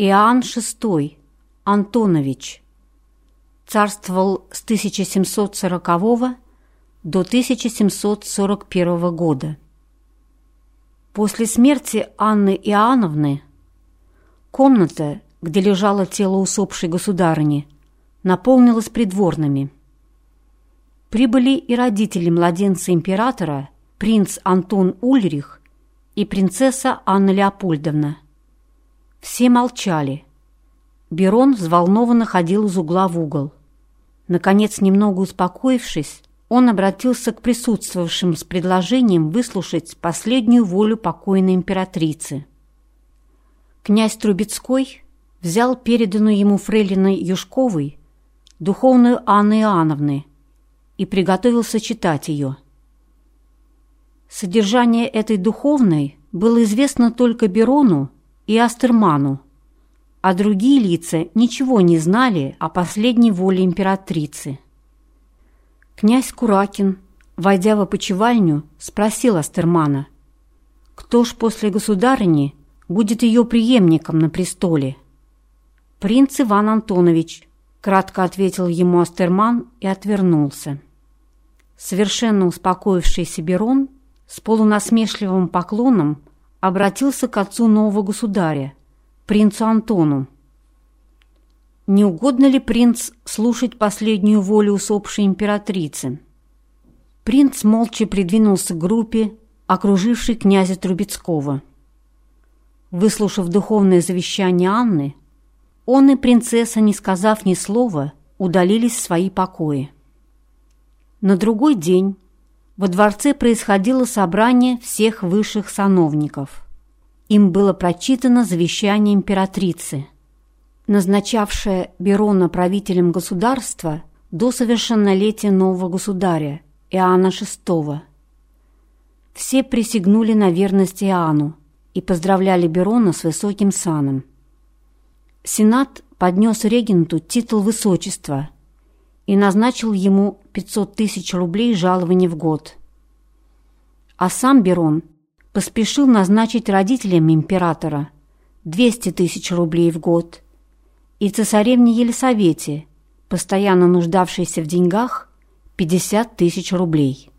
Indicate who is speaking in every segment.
Speaker 1: Иоанн VI Антонович царствовал с 1740 до 1741 года. После смерти Анны Иоанновны комната, где лежало тело усопшей государыни, наполнилась придворными. Прибыли и родители младенца императора, принц Антон Ульрих и принцесса Анна Леопольдовна. Все молчали. Берон взволнованно ходил из угла в угол. Наконец, немного успокоившись, он обратился к присутствовавшим с предложением выслушать последнюю волю покойной императрицы. Князь Трубецкой взял переданную ему фрейлиной Юшковой духовную Анны Иоанновны и приготовился читать ее. Содержание этой духовной было известно только Берону и Астерману, а другие лица ничего не знали о последней воле императрицы. Князь Куракин, войдя в опочивальню, спросил Астермана, кто ж после государыни будет ее преемником на престоле. «Принц Иван Антонович», — кратко ответил ему Астерман и отвернулся. Совершенно успокоившийся Берон с полунасмешливым поклоном обратился к отцу нового государя, принцу Антону. Не угодно ли принц слушать последнюю волю усопшей императрицы? Принц молча придвинулся к группе, окружившей князя Трубецкого. Выслушав духовное завещание Анны, он и принцесса, не сказав ни слова, удалились в свои покои. На другой день во дворце происходило собрание всех высших сановников. Им было прочитано завещание императрицы – назначавшая Берона правителем государства до совершеннолетия нового государя Иоанна VI. Все присягнули на верность Иоанну и поздравляли Берона с высоким саном. Сенат поднес регенту титул высочества и назначил ему 500 тысяч рублей жалования в год. А сам Берон поспешил назначить родителям императора 200 тысяч рублей в год – и цесаревне Елисавете, постоянно нуждавшейся в деньгах, 50 тысяч рублей.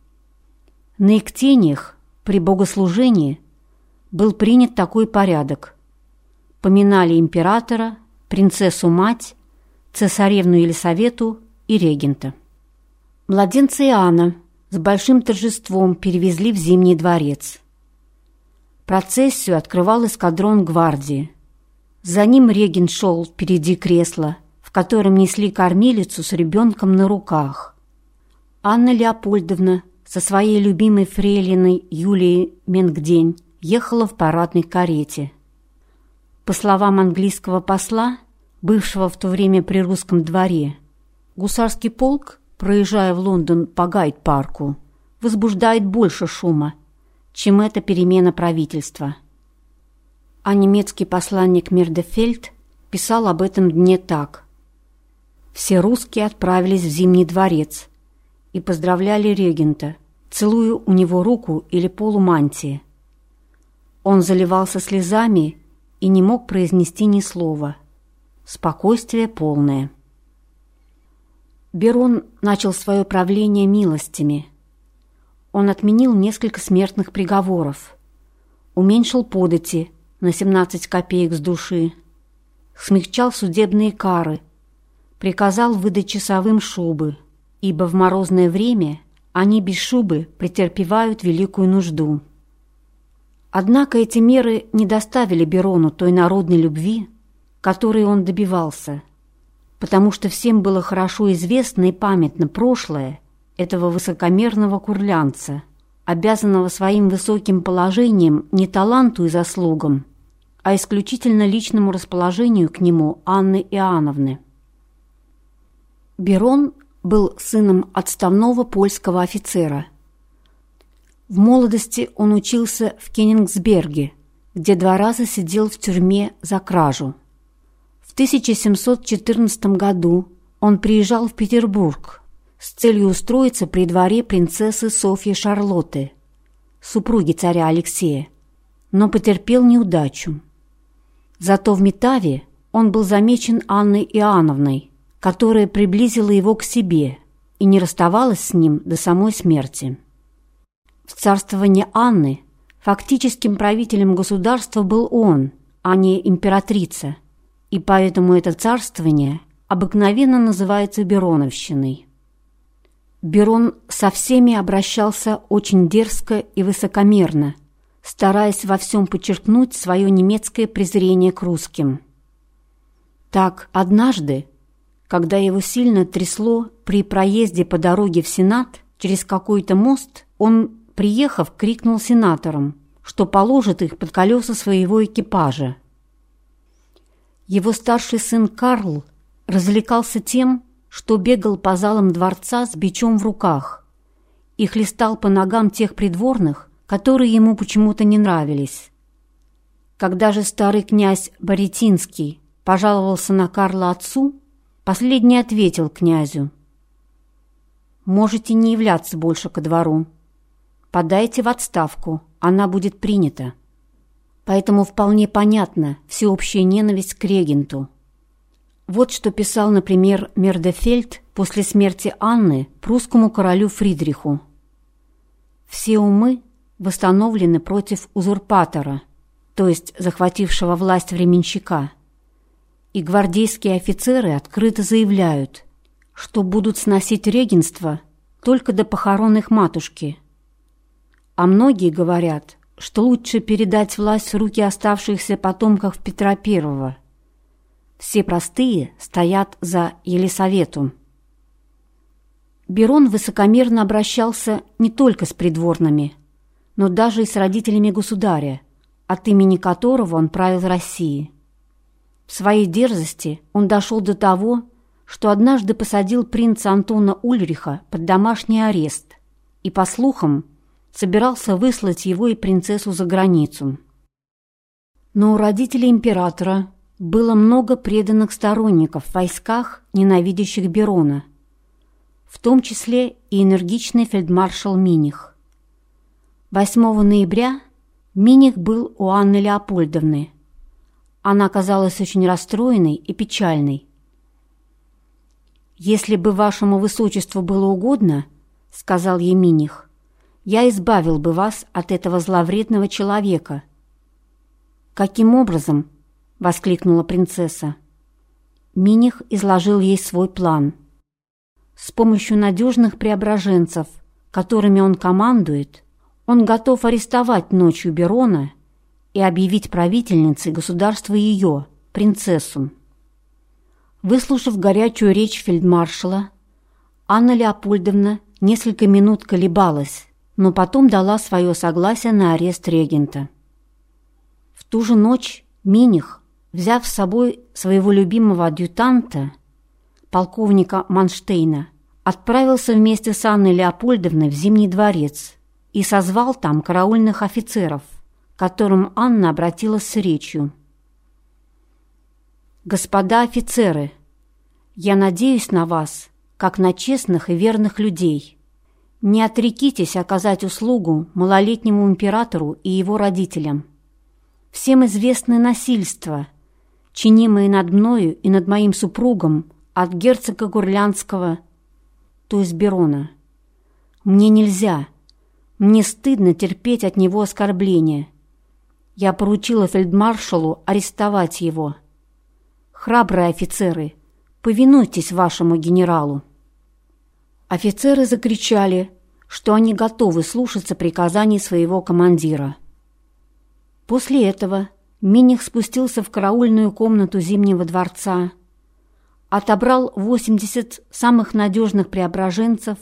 Speaker 1: На Иктениях при богослужении был принят такой порядок. Поминали императора, принцессу-мать, цесаревну Елисавету и регента. Младенца Иоанна с большим торжеством перевезли в Зимний дворец. Процессию открывал эскадрон гвардии – за ним регент шел впереди кресла, в котором несли кормилицу с ребенком на руках. Анна Леопольдовна со своей любимой фрейлиной Юлией Менгдень ехала в парадной карете. По словам английского посла, бывшего в то время при русском дворе, гусарский полк, проезжая в Лондон по Гайд-парку, возбуждает больше шума, чем эта перемена правительства – а немецкий посланник Мирдефельд писал об этом дне так. Все русские отправились в Зимний дворец и поздравляли регента, целуя у него руку или полумантии. Он заливался слезами и не мог произнести ни слова. Спокойствие полное. Берон начал свое правление милостями. Он отменил несколько смертных приговоров, уменьшил подати – на 17 копеек с души, смягчал судебные кары, приказал выдать часовым шубы, ибо в морозное время они без шубы претерпевают великую нужду. Однако эти меры не доставили Берону той народной любви, которой он добивался, потому что всем было хорошо известно и памятно прошлое этого высокомерного курлянца, обязанного своим высоким положением не таланту и заслугам, а исключительно личному расположению к нему Анны Иоанновны. Берон был сыном отставного польского офицера. В молодости он учился в Кенигсберге, где два раза сидел в тюрьме за кражу. В 1714 году он приезжал в Петербург с целью устроиться при дворе принцессы Софьи Шарлотты, супруги царя Алексея, но потерпел неудачу. Зато в Метаве он был замечен Анной Иоанновной, которая приблизила его к себе и не расставалась с ним до самой смерти. В царствовании Анны фактическим правителем государства был он, а не императрица, и поэтому это царствование обыкновенно называется Бероновщиной. Берон со всеми обращался очень дерзко и высокомерно, стараясь во всем подчеркнуть свое немецкое презрение к русским. Так, однажды, когда его сильно трясло при проезде по дороге в Сенат через какой-то мост, он, приехав, крикнул сенаторам, что положит их под колеса своего экипажа. Его старший сын Карл развлекался тем, что бегал по залам дворца с бичом в руках и хлестал по ногам тех придворных, которые ему почему-то не нравились. Когда же старый князь Боретинский пожаловался на Карла отцу, последний ответил князю, «Можете не являться больше ко двору. Подайте в отставку, она будет принята». Поэтому вполне понятна всеобщая ненависть к регенту. Вот что писал, например, Мердефельд после смерти Анны прусскому королю Фридриху. «Все умы восстановлены против узурпатора, то есть захватившего власть временщика, и гвардейские офицеры открыто заявляют, что будут сносить регенство только до похорон их матушки. А многие говорят, что лучше передать власть в руки оставшихся потомков Петра I. Все простые стоят за Елисавету. Берон высокомерно обращался не только с придворными, но даже и с родителями государя, от имени которого он правил Россией. В своей дерзости он дошел до того, что однажды посадил принца Антона Ульриха под домашний арест и, по слухам, собирался выслать его и принцессу за границу. Но у родителей императора было много преданных сторонников в войсках, ненавидящих Берона, в том числе и энергичный фельдмаршал Миних. 8 ноября Миних был у Анны Леопольдовны. Она казалась очень расстроенной и печальной. «Если бы вашему высочеству было угодно, — сказал ей Миних, я избавил бы вас от этого зловредного человека». «Каким образом?» — воскликнула принцесса. Миних изложил ей свой план. С помощью надежных преображенцев, которыми он командует, он готов арестовать ночью Берона и объявить правительницей государства ее, принцессу. Выслушав горячую речь фельдмаршала, Анна Леопольдовна несколько минут колебалась, но потом дала свое согласие на арест регента. В ту же ночь Миних, взяв с собой своего любимого адъютанта, полковника Манштейна, отправился вместе с Анной Леопольдовной в Зимний дворец и созвал там караульных офицеров, к которым Анна обратилась с речью. «Господа офицеры, я надеюсь на вас, как на честных и верных людей». Не отрекитесь оказать услугу малолетнему императору и его родителям. Всем известны насильства, чинимые над мною и над моим супругом от герцога Гурлянского, то есть Берона. Мне нельзя, мне стыдно терпеть от него оскорбления. Я поручила фельдмаршалу арестовать его. Храбрые офицеры, повинуйтесь вашему генералу. Офицеры закричали, что они готовы слушаться приказаний своего командира. После этого Миних спустился в караульную комнату Зимнего дворца, отобрал 80 самых надежных преображенцев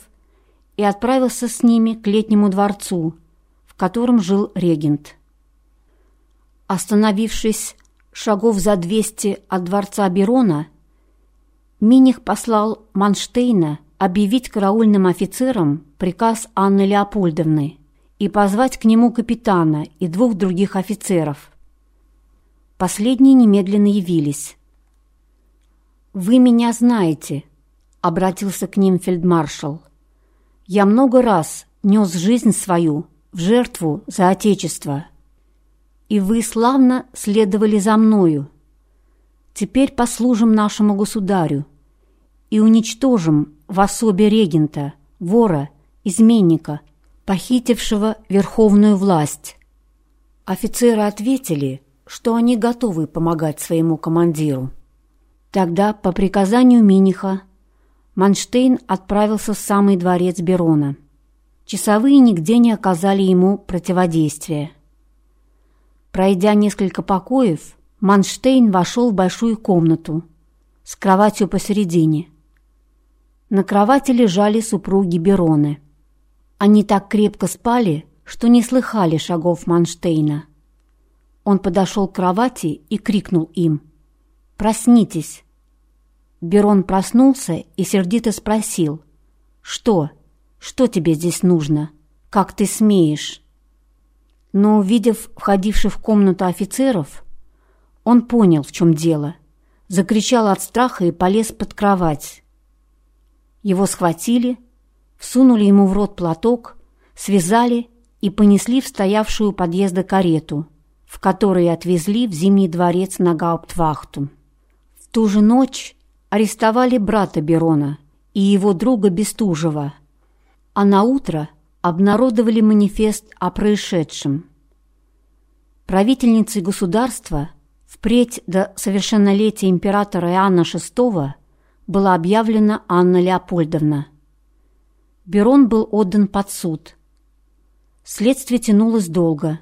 Speaker 1: и отправился с ними к летнему дворцу, в котором жил регент. Остановившись шагов за 200 от дворца Берона, Миних послал Манштейна объявить караульным офицерам приказ Анны Леопольдовны и позвать к нему капитана и двух других офицеров. Последние немедленно явились. «Вы меня знаете», — обратился к ним фельдмаршал. «Я много раз нес жизнь свою в жертву за Отечество, и вы славно следовали за мною. Теперь послужим нашему государю и уничтожим в особе регента, вора, изменника, похитившего верховную власть. Офицеры ответили, что они готовы помогать своему командиру. Тогда, по приказанию Миниха, Манштейн отправился в самый дворец Берона. Часовые нигде не оказали ему противодействия. Пройдя несколько покоев, Манштейн вошел в большую комнату с кроватью посередине. На кровати лежали супруги Бероны. Они так крепко спали, что не слыхали шагов Манштейна. Он подошел к кровати и крикнул им «Проснитесь!». Берон проснулся и сердито спросил «Что? Что тебе здесь нужно? Как ты смеешь?» Но, увидев входивших в комнату офицеров, он понял, в чем дело, закричал от страха и полез под кровать. Его схватили, всунули ему в рот платок, связали и понесли в стоявшую у подъезда карету, в которой отвезли в Зимний дворец на Гауптвахту. В ту же ночь арестовали брата Берона и его друга Бестужева, а на утро обнародовали манифест о происшедшем. Правительницей государства – Впредь до совершеннолетия императора Иоанна VI была объявлена Анна Леопольдовна. Берон был отдан под суд. Следствие тянулось долго.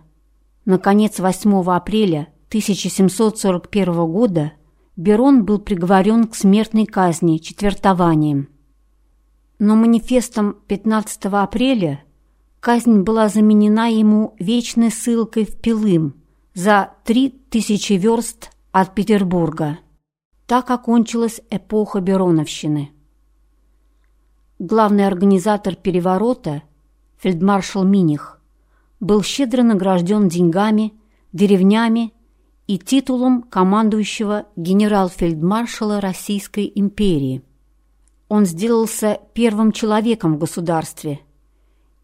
Speaker 1: Наконец, 8 апреля 1741 года Берон был приговорен к смертной казни четвертованием. Но манифестом 15 апреля казнь была заменена ему вечной ссылкой в Пилым – за три тысячи верст от Петербурга. Так окончилась эпоха Бероновщины. Главный организатор переворота, фельдмаршал Миних, был щедро награжден деньгами, деревнями и титулом командующего генерал-фельдмаршала Российской империи. Он сделался первым человеком в государстве,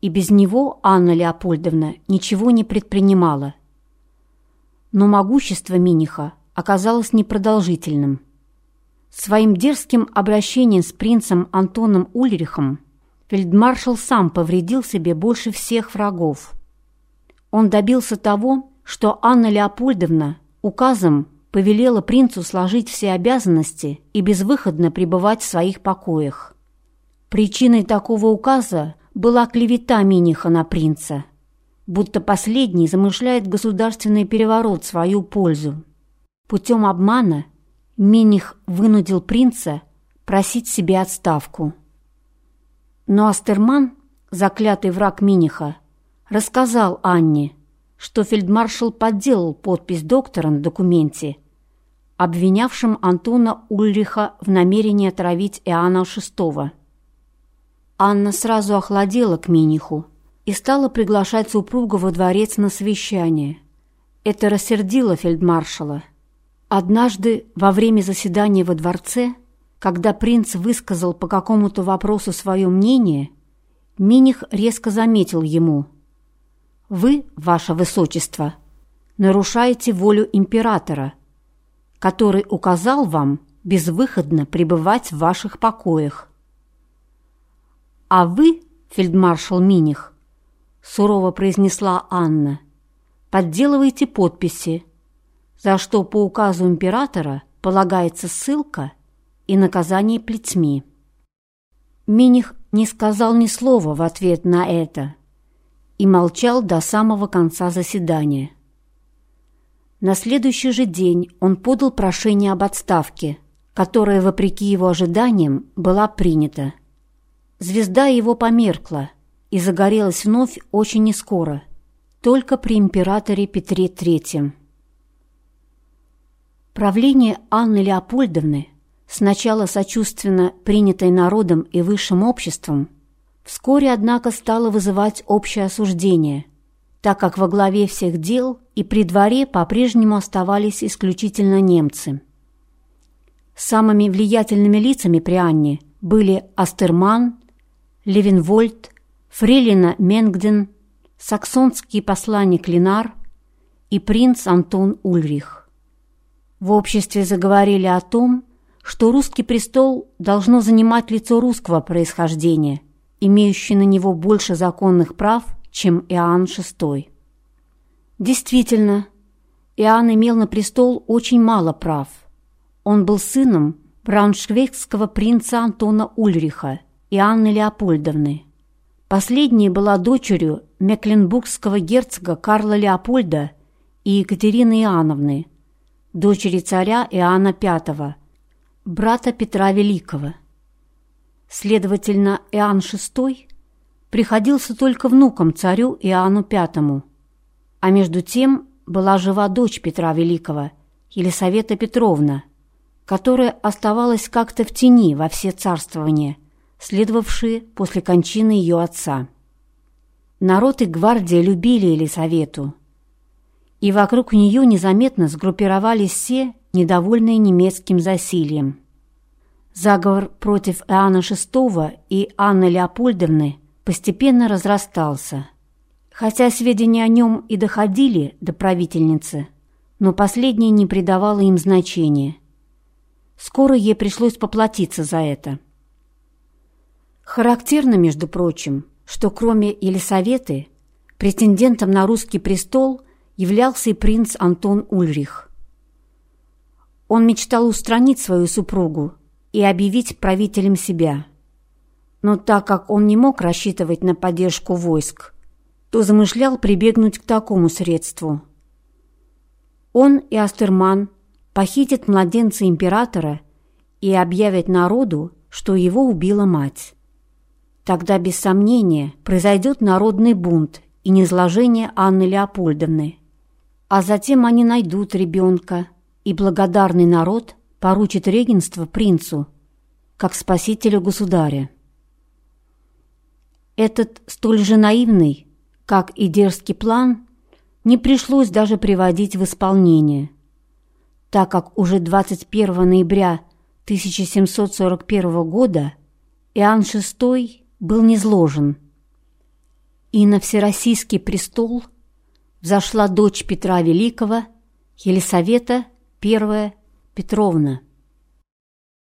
Speaker 1: и без него Анна Леопольдовна ничего не предпринимала – но могущество Миниха оказалось непродолжительным. Своим дерзким обращением с принцем Антоном Ульрихом фельдмаршал сам повредил себе больше всех врагов. Он добился того, что Анна Леопольдовна указом повелела принцу сложить все обязанности и безвыходно пребывать в своих покоях. Причиной такого указа была клевета Миниха на принца – будто последний замышляет государственный переворот в свою пользу. Путем обмана Миних вынудил принца просить себе отставку. Но Астерман, заклятый враг Миниха, рассказал Анне, что фельдмаршал подделал подпись доктора на документе, обвинявшем Антона Ульриха в намерении отравить Иоанна VI. Анна сразу охладела к Миниху, и стала приглашать супруга во дворец на совещание. Это рассердило фельдмаршала. Однажды во время заседания во дворце, когда принц высказал по какому-то вопросу свое мнение, Миних резко заметил ему «Вы, ваше высочество, нарушаете волю императора, который указал вам безвыходно пребывать в ваших покоях. А вы, фельдмаршал Миних, — сурово произнесла Анна. «Подделывайте подписи, за что по указу императора полагается ссылка и наказание плетьми». Миних не сказал ни слова в ответ на это и молчал до самого конца заседания. На следующий же день он подал прошение об отставке, которое, вопреки его ожиданиям, была принята. Звезда его померкла — и загорелась вновь очень нескоро, только при императоре Петре III. Правление Анны Леопольдовны, сначала сочувственно принятой народом и высшим обществом, вскоре, однако, стало вызывать общее осуждение, так как во главе всех дел и при дворе по-прежнему оставались исключительно немцы. Самыми влиятельными лицами при Анне были Астерман, Левенвольд, Фрелина Менгден, саксонский посланник Ленар и принц Антон Ульрих. В обществе заговорили о том, что русский престол должно занимать лицо русского происхождения, имеющее на него больше законных прав, чем Иоанн VI. Действительно, Иоанн имел на престол очень мало прав. Он был сыном брауншвейгского принца Антона Ульриха и Анны Леопольдовны. Последняя была дочерью мекленбургского герцога Карла Леопольда и Екатерины Иоанновны, дочери царя Иоанна V, брата Петра Великого. Следовательно, Иоанн VI приходился только внуком царю Иоанну V, а между тем была жива дочь Петра Великого, Елисавета Петровна, которая оставалась как-то в тени во все царствования, следовавшие после кончины ее отца. Народ и гвардия любили Елисавету, и вокруг нее незаметно сгруппировались все, недовольные немецким засильем. Заговор против Иоанна VI и Анны Леопольдовны постепенно разрастался. Хотя сведения о нем и доходили до правительницы, но последняя не придавала им значения. Скоро ей пришлось поплатиться за это. Характерно, между прочим, что кроме Елисаветы, претендентом на русский престол являлся и принц Антон Ульрих. Он мечтал устранить свою супругу и объявить правителем себя. Но так как он не мог рассчитывать на поддержку войск, то замышлял прибегнуть к такому средству. Он и Астерман похитят младенца императора и объявят народу, что его убила мать. Тогда, без сомнения, произойдет народный бунт и низложение Анны Леопольдовны. А затем они найдут ребенка, и благодарный народ поручит регенство принцу, как спасителю государя. Этот столь же наивный, как и дерзкий план, не пришлось даже приводить в исполнение, так как уже 21 ноября 1741 года Иоанн VI был низложен, и на всероссийский престол взошла дочь Петра Великого, Елисавета I Петровна.